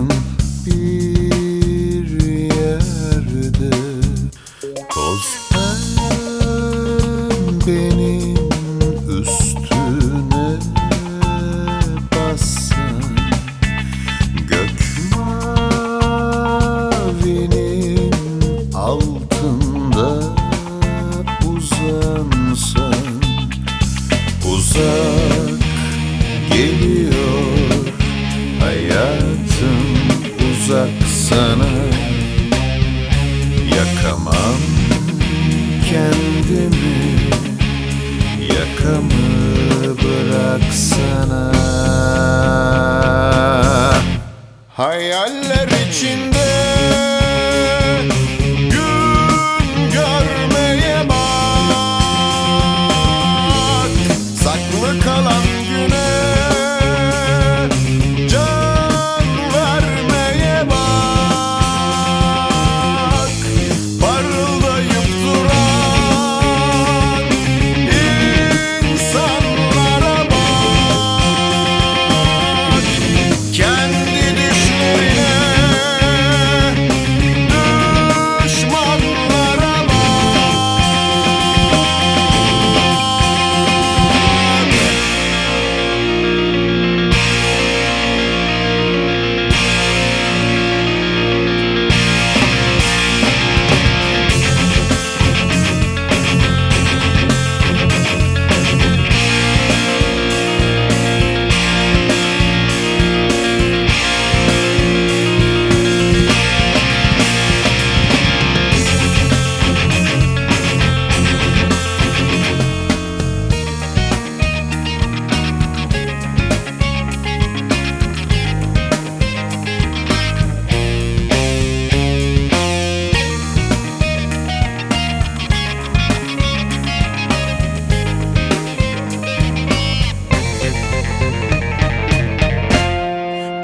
Yaşadım bir yerde. Toz. Kendimi Yakamı bıraksana. Hayaller içinde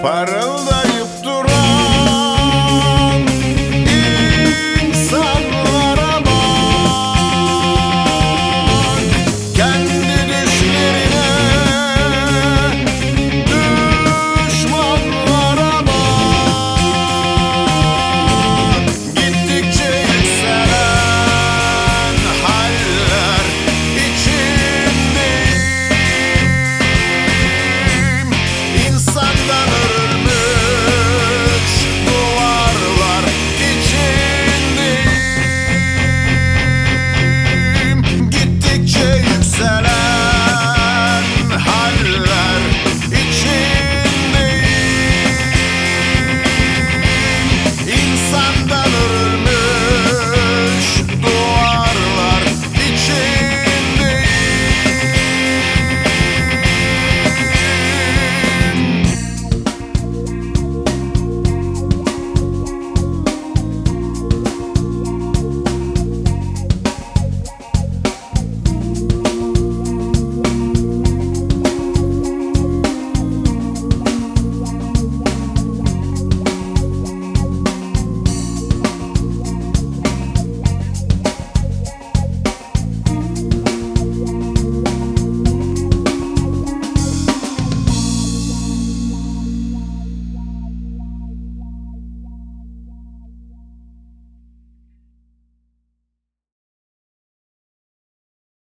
par